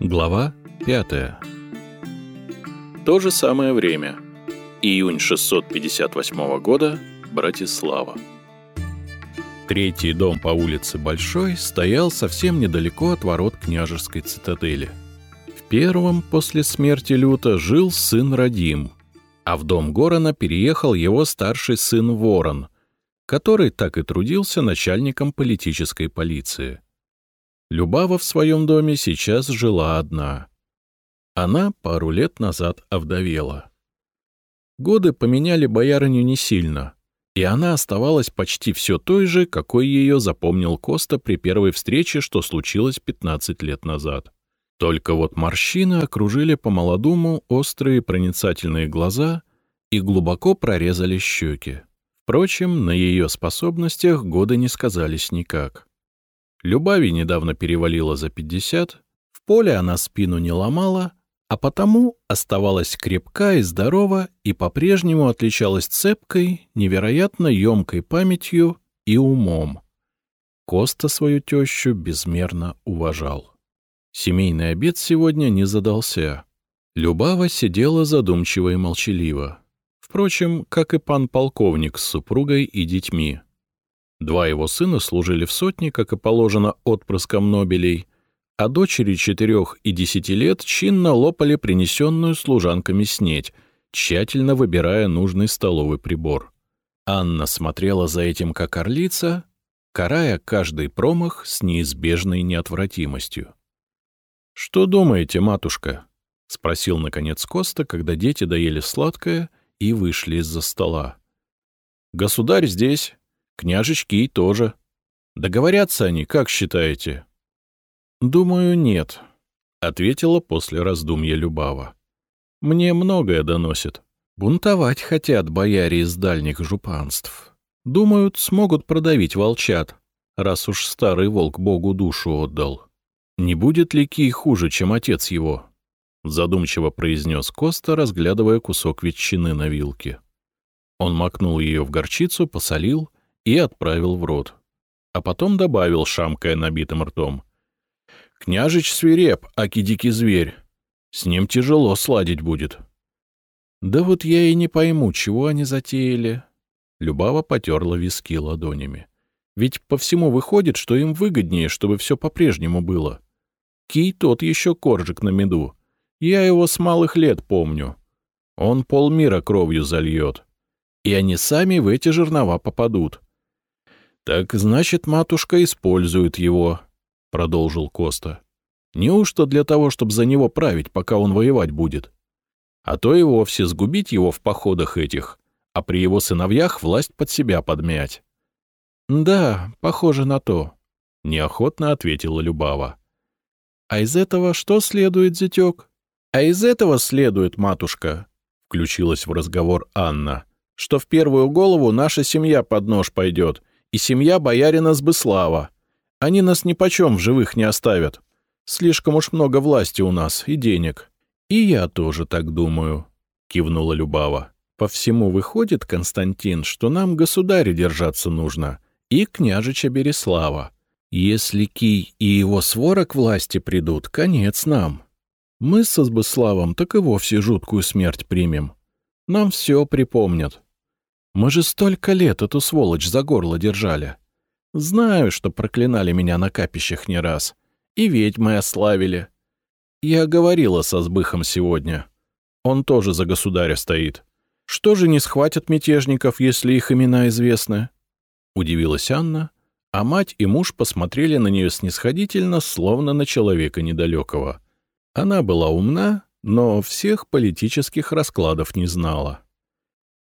Глава 5 То же самое время. Июнь 658 года. Братислава. Третий дом по улице Большой стоял совсем недалеко от ворот княжеской цитадели. В первом после смерти Люта жил сын Радим, а в дом Горона переехал его старший сын Ворон, который так и трудился начальником политической полиции. Любава в своем доме сейчас жила одна. Она пару лет назад овдовела. Годы поменяли боярыню не сильно, и она оставалась почти все той же, какой ее запомнил Коста при первой встрече, что случилось 15 лет назад. Только вот морщины окружили по-молодому острые проницательные глаза и глубоко прорезали щеки. Впрочем, на ее способностях годы не сказались никак. Любави недавно перевалила за 50, в поле она спину не ломала, а потому оставалась крепка и здорова и по-прежнему отличалась цепкой, невероятно емкой памятью и умом. Коста свою тещу безмерно уважал. Семейный обед сегодня не задался. Любава сидела задумчиво и молчаливо. Впрочем, как и пан полковник с супругой и детьми. Два его сына служили в сотне, как и положено отпрыском Нобелей, а дочери четырех и десяти лет чинно лопали принесенную служанками снеть, тщательно выбирая нужный столовый прибор. Анна смотрела за этим как орлица, карая каждый промах с неизбежной неотвратимостью. «Что думаете, матушка?» — спросил, наконец, Коста, когда дети доели сладкое и вышли из-за стола. «Государь здесь, Княжечки тоже. Договорятся они, как считаете? — Думаю, нет, — ответила после раздумья Любава. — Мне многое доносит. Бунтовать хотят бояре из дальних жупанств. Думают, смогут продавить волчат, раз уж старый волк Богу душу отдал. Не будет ли Кий хуже, чем отец его? Задумчиво произнес Коста, разглядывая кусок ветчины на вилке. Он макнул ее в горчицу, посолил и отправил в рот. А потом добавил, шамкая набитым ртом. «Княжич свиреп, аки дикий зверь. С ним тяжело сладить будет». «Да вот я и не пойму, чего они затеяли». Любава потерла виски ладонями. «Ведь по всему выходит, что им выгоднее, чтобы все по-прежнему было. Кий тот еще коржик на меду. Я его с малых лет помню. Он полмира кровью зальет. И они сами в эти жернова попадут. «Так значит, матушка использует его», — продолжил Коста. «Неужто для того, чтобы за него править, пока он воевать будет? А то и вовсе сгубить его в походах этих, а при его сыновьях власть под себя подмять». «Да, похоже на то», — неохотно ответила Любава. «А из этого что следует, зятек?» «А из этого следует, матушка», — включилась в разговор Анна, «что в первую голову наша семья под нож пойдет» и семья боярина Сбыслава. Они нас нипочем в живых не оставят. Слишком уж много власти у нас и денег. И я тоже так думаю», — кивнула Любава. «По всему выходит, Константин, что нам государя держаться нужно, и княжича Береслава. Если Кий и его свора к власти придут, конец нам. Мы со Сбыславом так и вовсе жуткую смерть примем. Нам все припомнят. Мы же столько лет эту сволочь за горло держали. Знаю, что проклинали меня на капищах не раз. И ведьмы ославили. Я говорила со Сбыхом сегодня. Он тоже за государя стоит. Что же не схватят мятежников, если их имена известны? Удивилась Анна, а мать и муж посмотрели на нее снисходительно, словно на человека недалекого. Она была умна, но всех политических раскладов не знала.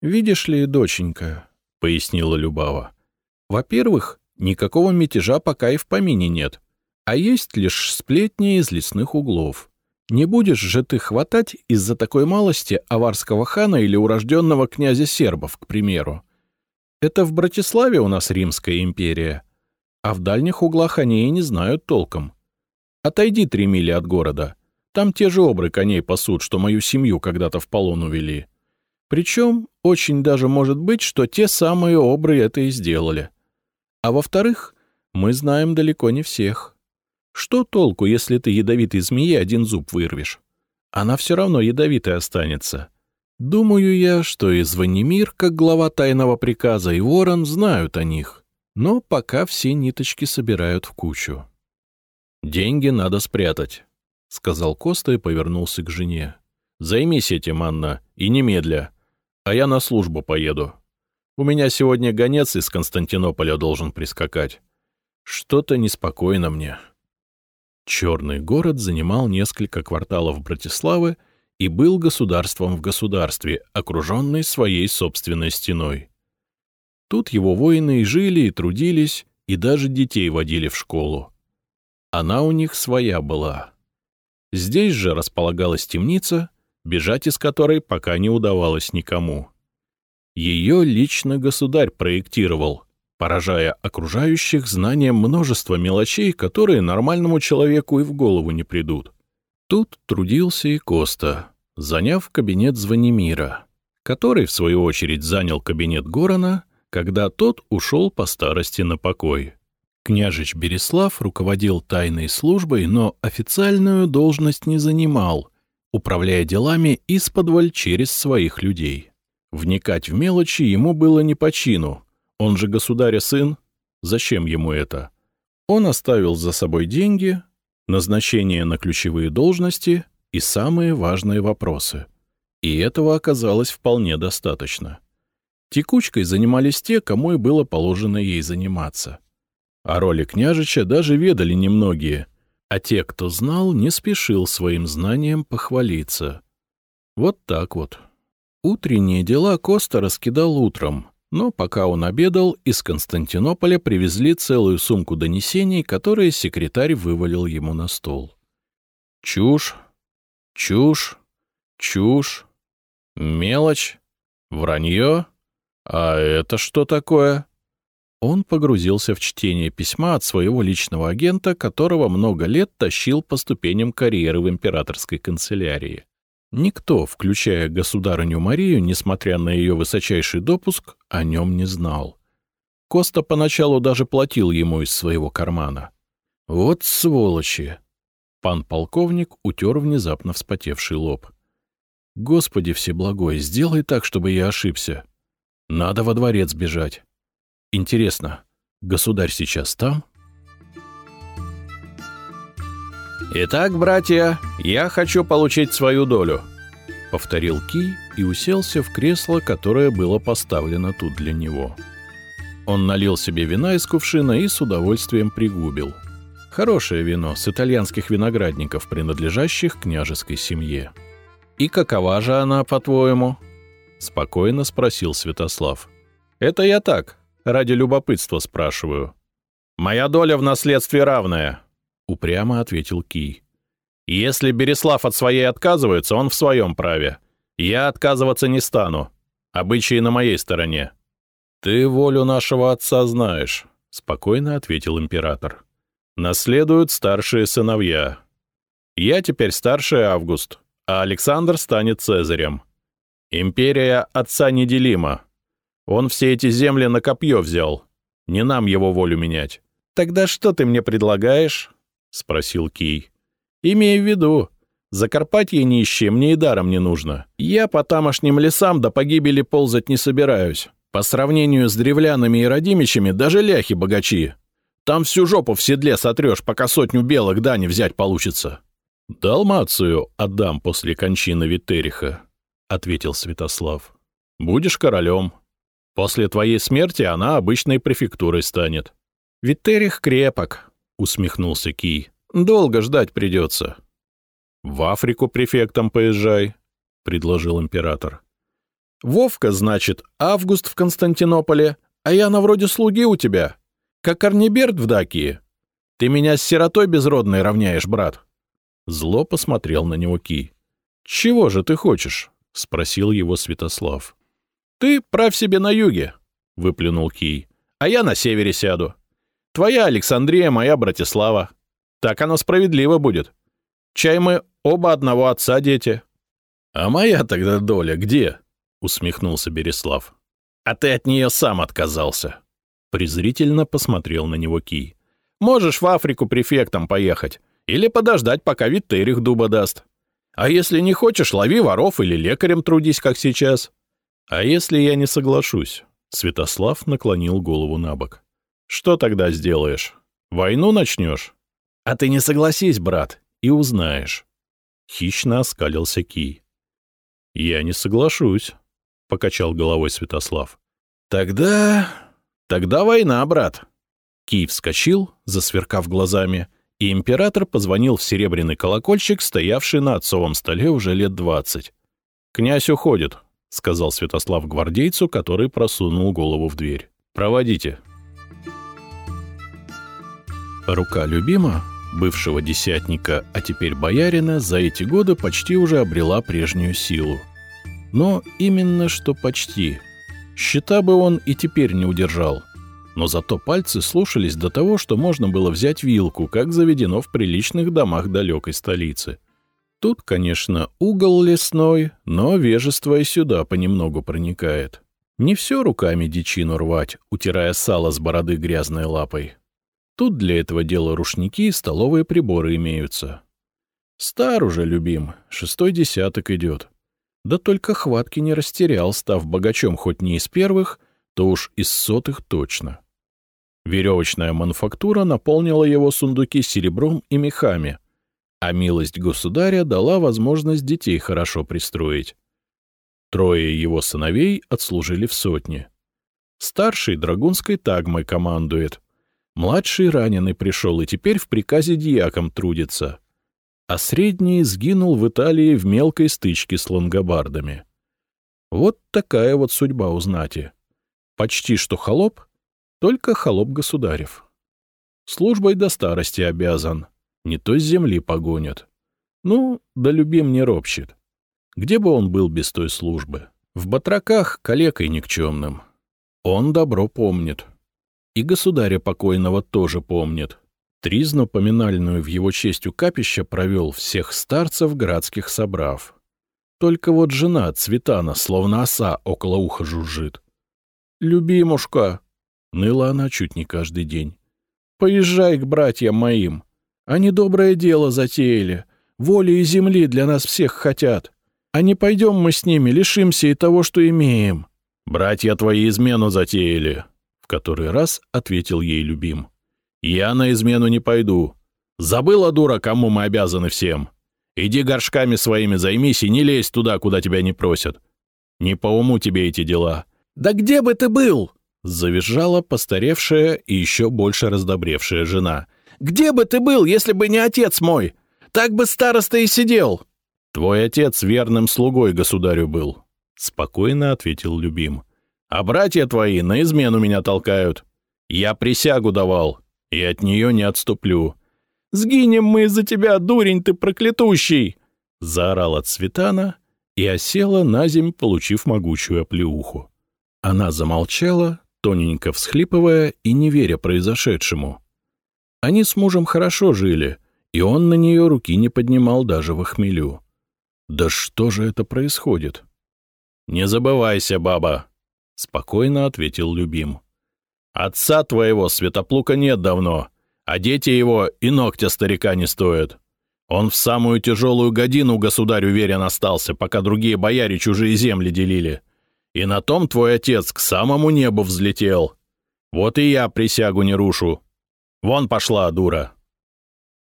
«Видишь ли, доченька», — пояснила Любава, — «во-первых, никакого мятежа пока и в помине нет, а есть лишь сплетни из лесных углов. Не будешь же ты хватать из-за такой малости аварского хана или урожденного князя сербов, к примеру. Это в Братиславе у нас Римская империя, а в дальних углах они и не знают толком. Отойди три мили от города, там те же обры коней пасут, что мою семью когда-то в полон увели. Причем очень даже может быть, что те самые обры это и сделали. А во-вторых, мы знаем далеко не всех. Что толку, если ты ядовитой змее один зуб вырвешь? Она все равно ядовитой останется. Думаю я, что и Звонимир, как глава тайного приказа, и Ворон знают о них. Но пока все ниточки собирают в кучу. «Деньги надо спрятать», — сказал Коста и повернулся к жене. «Займись этим, Анна, и немедля, а я на службу поеду. У меня сегодня гонец из Константинополя должен прискакать. Что-то неспокойно мне». Черный город занимал несколько кварталов Братиславы и был государством в государстве, окруженный своей собственной стеной. Тут его воины и жили, и трудились, и даже детей водили в школу. Она у них своя была. Здесь же располагалась темница, бежать из которой пока не удавалось никому. Ее лично государь проектировал — поражая окружающих знанием множества мелочей, которые нормальному человеку и в голову не придут. Тут трудился и Коста, заняв кабинет Звонимира, который, в свою очередь, занял кабинет Горона, когда тот ушел по старости на покой. Княжич Береслав руководил тайной службой, но официальную должность не занимал, управляя делами из-под через своих людей. Вникать в мелочи ему было не по чину — он же государя сын. Зачем ему это? Он оставил за собой деньги, назначение на ключевые должности и самые важные вопросы. И этого оказалось вполне достаточно. Текучкой занимались те, кому и было положено ей заниматься. О роли княжича даже ведали немногие, а те, кто знал, не спешил своим знанием похвалиться. Вот так вот. Утренние дела Коста раскидал утром, но пока он обедал, из Константинополя привезли целую сумку донесений, которые секретарь вывалил ему на стол. Чушь, чушь, чушь, мелочь, вранье. А это что такое? Он погрузился в чтение письма от своего личного агента, которого много лет тащил по ступеням карьеры в императорской канцелярии. Никто, включая государыню Марию, несмотря на ее высочайший допуск, о нем не знал. Коста поначалу даже платил ему из своего кармана. «Вот сволочи!» Пан полковник утер внезапно вспотевший лоб. «Господи всеблагой, сделай так, чтобы я ошибся. Надо во дворец бежать. Интересно, государь сейчас там?» «Итак, братья, я хочу получить свою долю», — повторил Ки и уселся в кресло, которое было поставлено тут для него. Он налил себе вина из кувшина и с удовольствием пригубил. Хорошее вино с итальянских виноградников, принадлежащих княжеской семье. «И какова же она, по-твоему?» — спокойно спросил Святослав. «Это я так, ради любопытства спрашиваю. Моя доля в наследстве равная», упрямо ответил Ки. «Если Береслав от своей отказывается, он в своем праве. Я отказываться не стану. Обычаи на моей стороне». «Ты волю нашего отца знаешь», — спокойно ответил император. «Наследуют старшие сыновья. Я теперь старший Август, а Александр станет Цезарем. Империя отца неделима. Он все эти земли на копье взял. Не нам его волю менять. Тогда что ты мне предлагаешь?» — спросил Кий. «Имей в виду, Закарпатье нищее мне и даром не нужно. Я по тамошним лесам до погибели ползать не собираюсь. По сравнению с древлянами и родимичами даже ляхи богачи. Там всю жопу в седле сотрешь, пока сотню белых дани взять получится». «Далмацию отдам после кончины Витериха», — ответил Святослав. «Будешь королем. После твоей смерти она обычной префектурой станет». «Витерих крепок», усмехнулся Ки. «Долго ждать придется». «В Африку префектом поезжай», — предложил император. «Вовка, значит, Август в Константинополе, а я на вроде слуги у тебя, как Арниберт в Дакии. Ты меня с сиротой безродной равняешь, брат». Зло посмотрел на него Ки. «Чего же ты хочешь?» — спросил его Святослав. «Ты правь себе на юге», — выплюнул Кий, — «а я на севере сяду. Твоя Александрия, моя Братислава. Так оно справедливо будет. Чай мы оба одного отца дети». «А моя тогда доля где?» — усмехнулся Береслав. «А ты от нее сам отказался». Презрительно посмотрел на него Кий. Можешь в Африку префектом поехать. Или подождать, пока Виттерих дуба даст. А если не хочешь, лови воров или лекарем трудись, как сейчас. А если я не соглашусь? Святослав наклонил голову на бок. Что тогда сделаешь? Войну начнешь? А ты не согласись, брат, и узнаешь. Хищно оскалился Кий. Я не соглашусь, покачал головой Святослав. Тогда... тогда война, брат. Кий вскочил, засверкав глазами, и император позвонил в серебряный колокольчик, стоявший на отцовом столе уже лет двадцать. «Князь уходит», — сказал Святослав гвардейцу, который просунул голову в дверь. «Проводите». Рука любима, бывшего десятника, а теперь боярина, за эти годы почти уже обрела прежнюю силу. Но именно что почти. Счета бы он и теперь не удержал. Но зато пальцы слушались до того, что можно было взять вилку, как заведено в приличных домах далекой столицы. Тут, конечно, угол лесной, но вежество и сюда понемногу проникает. Не все руками дичину рвать, утирая сало с бороды грязной лапой. Тут для этого дела рушники и столовые приборы имеются. Стар уже, любим, шестой десяток идет. Да только хватки не растерял, став богачом хоть не из первых, то уж из сотых точно. Веревочная мануфактура наполнила его сундуки серебром и мехами, а милость государя дала возможность детей хорошо пристроить. Трое его сыновей отслужили в сотне. Старший драгунской тагмой командует, Младший раненый пришел и теперь в приказе дьяком трудится. А средний сгинул в Италии в мелкой стычке с лонгобардами. Вот такая вот судьба у знати. Почти что холоп, только холоп государев. Службой до старости обязан, не то с земли погонят. Ну, да любим не ропщет. Где бы он был без той службы? В батраках калекой никчемным. Он добро помнит. И государя покойного тоже помнит. Тризну поминальную в его честь у капища провел всех старцев градских собрав. Только вот жена Цветана, словно оса, около уха жужжит. «Любимушка!» — ныла она чуть не каждый день. «Поезжай к братьям моим. Они доброе дело затеяли. Воли и земли для нас всех хотят. А не пойдем мы с ними, лишимся и того, что имеем». «Братья твои измену затеяли», который раз ответил ей любим. «Я на измену не пойду. Забыла, дура, кому мы обязаны всем. Иди горшками своими займись и не лезь туда, куда тебя не просят. Не по уму тебе эти дела». «Да где бы ты был?» — завизжала постаревшая и еще больше раздобревшая жена. «Где бы ты был, если бы не отец мой? Так бы староста и сидел!» «Твой отец верным слугой государю был», — спокойно ответил любим. А братья твои на измену меня толкают. Я присягу давал, и от нее не отступлю. «Сгинем мы из-за тебя, дурень ты проклятущий!» Заорала Цветана и осела на земь, получив могучую оплеуху. Она замолчала, тоненько всхлипывая и не веря произошедшему. Они с мужем хорошо жили, и он на нее руки не поднимал даже в хмелю. Да что же это происходит? «Не забывайся, баба!» — спокойно ответил Любим. «Отца твоего Святоплука нет давно, а дети его и ногтя старика не стоят. Он в самую тяжелую годину государю верен остался, пока другие бояре чужие земли делили. И на том твой отец к самому небу взлетел. Вот и я присягу не рушу. Вон пошла, дура!»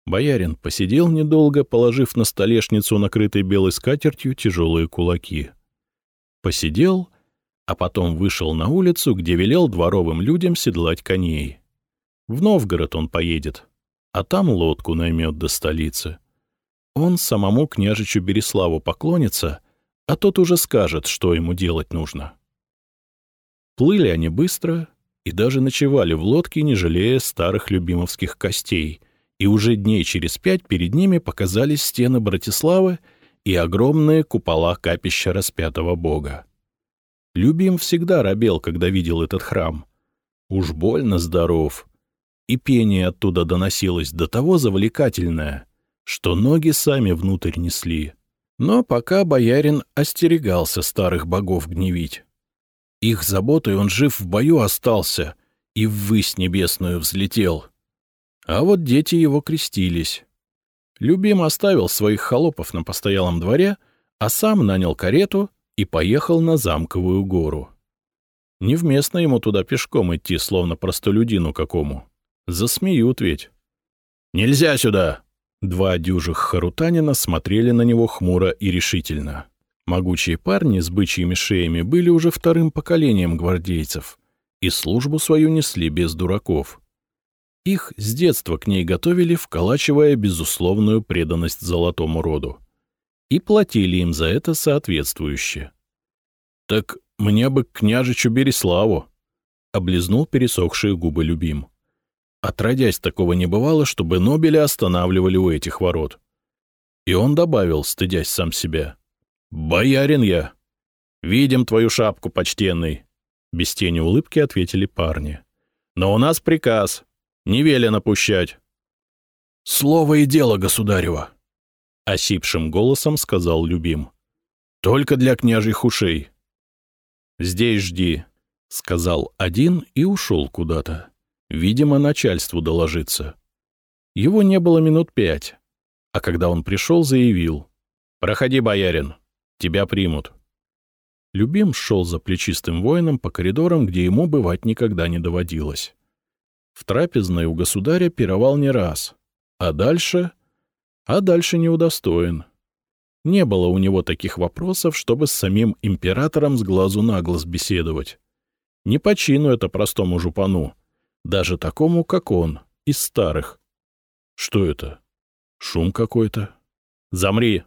Боярин посидел недолго, положив на столешницу, накрытой белой скатертью, тяжелые кулаки. Посидел а потом вышел на улицу, где велел дворовым людям седлать коней. В Новгород он поедет, а там лодку наймет до столицы. Он самому княжичу Береславу поклонится, а тот уже скажет, что ему делать нужно. Плыли они быстро и даже ночевали в лодке, не жалея старых любимовских костей, и уже дней через пять перед ними показались стены Братиславы и огромные купола капища распятого бога. Любим всегда робел, когда видел этот храм. Уж больно здоров. И пение оттуда доносилось до того завлекательное, что ноги сами внутрь несли. Но пока боярин остерегался старых богов гневить. Их заботой он жив в бою остался и ввысь небесную взлетел. А вот дети его крестились. Любим оставил своих холопов на постоялом дворе, а сам нанял карету и поехал на замковую гору. Невместно ему туда пешком идти, словно простолюдину какому. Засмеют ведь. «Нельзя сюда!» Два дюжих харутанина смотрели на него хмуро и решительно. Могучие парни с бычьими шеями были уже вторым поколением гвардейцев и службу свою несли без дураков. Их с детства к ней готовили, вколачивая безусловную преданность золотому роду. И платили им за это соответствующе. — Так мне бы к княжичу Береславу! — облизнул пересохшие губы любим. Отродясь, такого не бывало, чтобы Нобеля останавливали у этих ворот. И он добавил, стыдясь сам себя. «Боярин я! Видим твою шапку, почтенный!» Без тени улыбки ответили парни. «Но у нас приказ. Не велено пущать». «Слово и дело, государева!» — осипшим голосом сказал Любим. «Только для княжьих ушей». «Здесь жди», — сказал один и ушел куда-то. Видимо, начальству доложиться. Его не было минут пять, а когда он пришел, заявил. «Проходи, боярин, тебя примут». Любим шел за плечистым воином по коридорам, где ему бывать никогда не доводилось. В трапезной у государя пировал не раз, а дальше... А дальше не удостоен. Не было у него таких вопросов, чтобы с самим императором с глазу на глаз беседовать. Не по чину это простому жупану, даже такому, как он, из старых. Что это? Шум какой-то? Замри!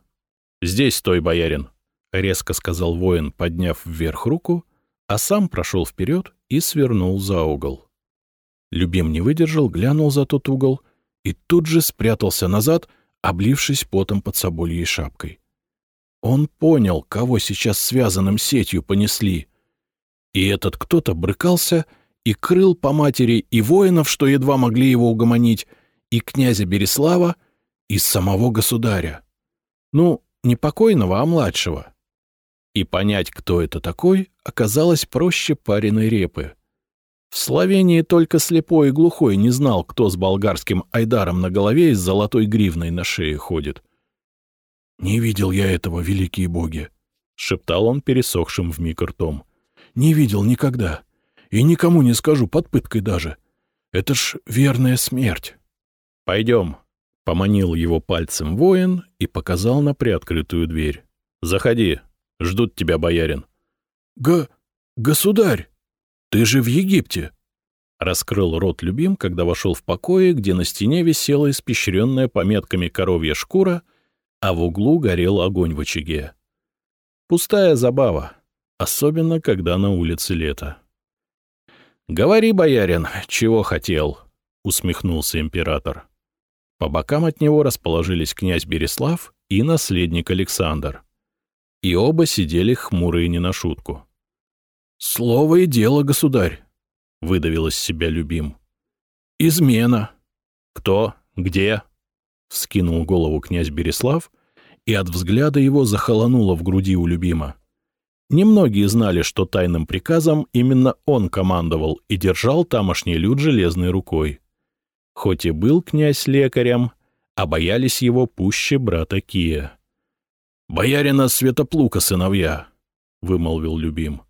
Здесь стой, боярин! — резко сказал воин, подняв вверх руку, а сам прошел вперед и свернул за угол. Любим не выдержал, глянул за тот угол и тут же спрятался назад, облившись потом под собольей шапкой. Он понял, кого сейчас связанным сетью понесли. И этот кто-то брыкался и крыл по матери и воинов, что едва могли его угомонить, и князя Береслава, и самого государя. Ну, не покойного, а младшего. И понять, кто это такой, оказалось проще пареной репы. В Словении только слепой и глухой не знал, кто с болгарским айдаром на голове и с золотой гривной на шее ходит. «Не видел я этого, великие боги!» — шептал он пересохшим вмиг ртом. «Не видел никогда. И никому не скажу, под пыткой даже. Это ж верная смерть. — Пойдем, — поманил его пальцем воин и показал на приоткрытую дверь. — Заходи, ждут тебя, боярин. — Г... государь, ты же в Египте. Раскрыл рот любим, когда вошел в покое, где на стене висела испещренная пометками коровья шкура, а в углу горел огонь в очаге. Пустая забава, особенно когда на улице лето. — Говори, боярин, чего хотел, — усмехнулся император. По бокам от него расположились князь Береслав и наследник Александр. И оба сидели хмурые не на шутку. — Слово и дело, государь, — выдавил из себя любим. — Измена. — Кто? Где? — вскинул голову князь Береслав, и от взгляда его захолонуло в груди у любима. Немногие знали, что тайным приказом именно он командовал и держал тамошний люд железной рукой. Хоть и был князь лекарем, а боялись его пуще брата Кия. «Боярина Святоплука сыновья», — вымолвил любим.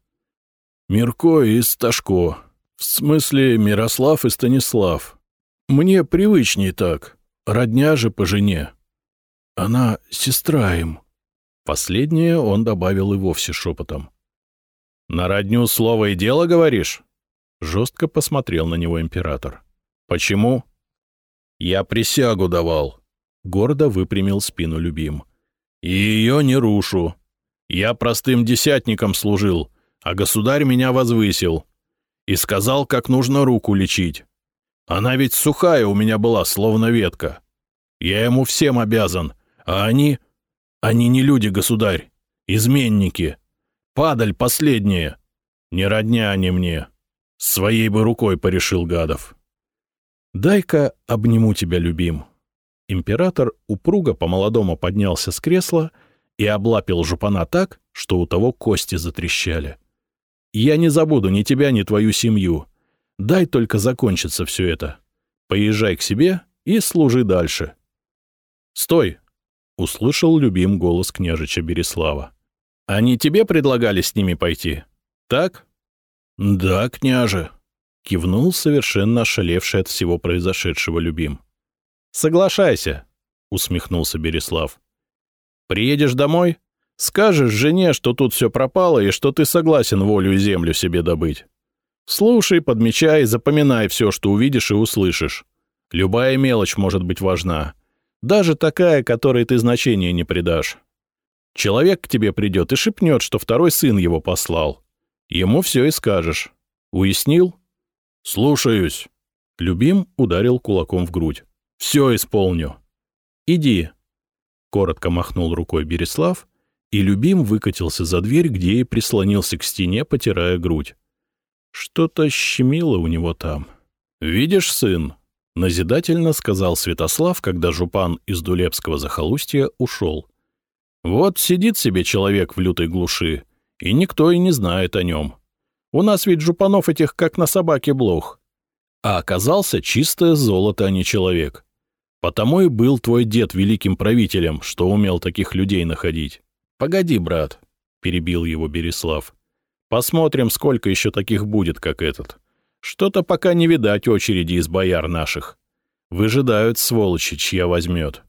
«Мирко и Сташко, в смысле Мирослав и Станислав. Мне привычней так, родня же по жене. Она сестра им». Последнее он добавил и вовсе шепотом. «На родню слово и дело, говоришь?» Жестко посмотрел на него император. «Почему?» «Я присягу давал», — гордо выпрямил спину любим. «И ее не рушу. Я простым десятником служил, а государь меня возвысил. И сказал, как нужно руку лечить. Она ведь сухая у меня была, словно ветка. Я ему всем обязан, а они они не люди, государь, изменники. Падаль последняя. Не родня они мне. Своей бы рукой порешил гадов. Дай-ка обниму тебя, любим. Император упруго по-молодому поднялся с кресла и облапил жупана так, что у того кости затрещали. Я не забуду ни тебя, ни твою семью. Дай только закончится все это. Поезжай к себе и служи дальше. «Стой!» — услышал любим голос княжича Береслава. «Они тебе предлагали с ними пойти? Так?» «Да, княже», — кивнул совершенно ошалевший от всего произошедшего любим. «Соглашайся», — усмехнулся Береслав. «Приедешь домой, скажешь жене, что тут все пропало и что ты согласен волю и землю себе добыть. Слушай, подмечай, запоминай все, что увидишь и услышишь. Любая мелочь может быть важна, даже такая, которой ты значения не придашь. Человек к тебе придет и шепнет, что второй сын его послал. Ему все и скажешь. Уяснил? Слушаюсь. Любим ударил кулаком в грудь. Все исполню. Иди. Коротко махнул рукой Береслав, и Любим выкатился за дверь, где и прислонился к стене, потирая грудь. Что-то щемило у него там. «Видишь, сын?» — назидательно сказал Святослав, когда жупан из Дулепского захолустья ушел. «Вот сидит себе человек в лютой глуши, и никто и не знает о нем. У нас ведь жупанов этих как на собаке блох. А оказался чистое золото, а не человек. Потому и был твой дед великим правителем, что умел таких людей находить. Погоди, брат, — перебил его Береслав. Посмотрим, сколько еще таких будет, как этот. Что-то пока не видать очереди из бояр наших. Выжидают сволочи, чья возьмет.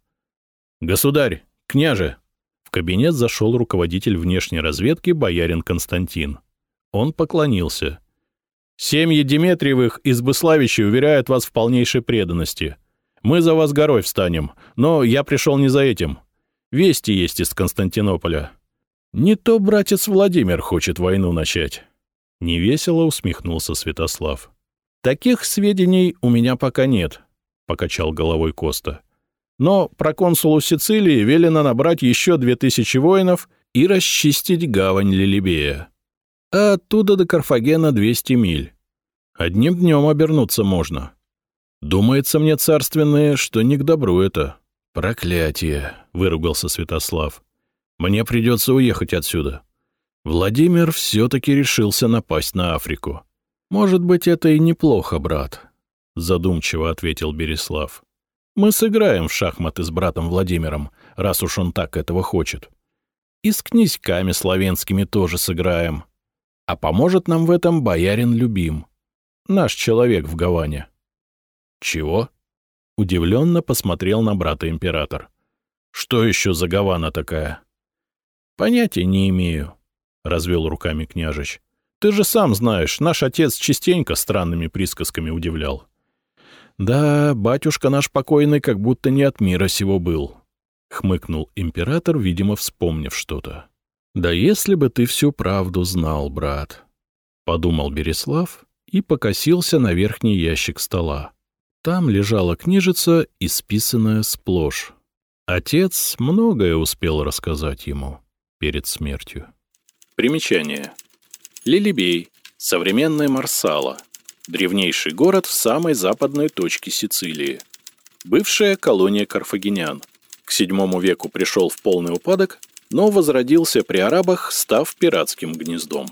Государь, княже, в кабинет зашел руководитель внешней разведки боярин Константин. Он поклонился. «Семьи Деметриевых из Быславича уверяют вас в полнейшей преданности. Мы за вас горой встанем, но я пришел не за этим. Вести есть из Константинополя. Не то братец Владимир хочет войну начать». Невесело усмехнулся Святослав. «Таких сведений у меня пока нет», — покачал головой Коста. Но проконсулу Сицилии велено набрать еще две тысячи воинов и расчистить гавань Лилибея. А оттуда до Карфагена 200 миль. Одним днем обернуться можно. Думается мне, царственное, что не к добру это. Проклятие, — выругался Святослав. Мне придется уехать отсюда. Владимир все-таки решился напасть на Африку. Может быть, это и неплохо, брат, — задумчиво ответил Береслав. Мы сыграем в шахматы с братом Владимиром, раз уж он так этого хочет. И с князьками славянскими тоже сыграем. А поможет нам в этом боярин Любим, наш человек в Гаване. Чего? Удивленно посмотрел на брата император. Что еще за Гавана такая? Понятия не имею, развел руками княжич. Ты же сам знаешь, наш отец частенько странными присказками удивлял. «Да, батюшка наш покойный как будто не от мира сего был», — хмыкнул император, видимо, вспомнив что-то. «Да если бы ты всю правду знал, брат», — подумал Береслав и покосился на верхний ящик стола. Там лежала книжица, исписанная сплошь. Отец многое успел рассказать ему перед смертью. Примечание. Лилибей. Современная Марсала древнейший город в самой западной точке Сицилии. Бывшая колония карфагенян. К VII веку пришел в полный упадок, но возродился при арабах, став пиратским гнездом.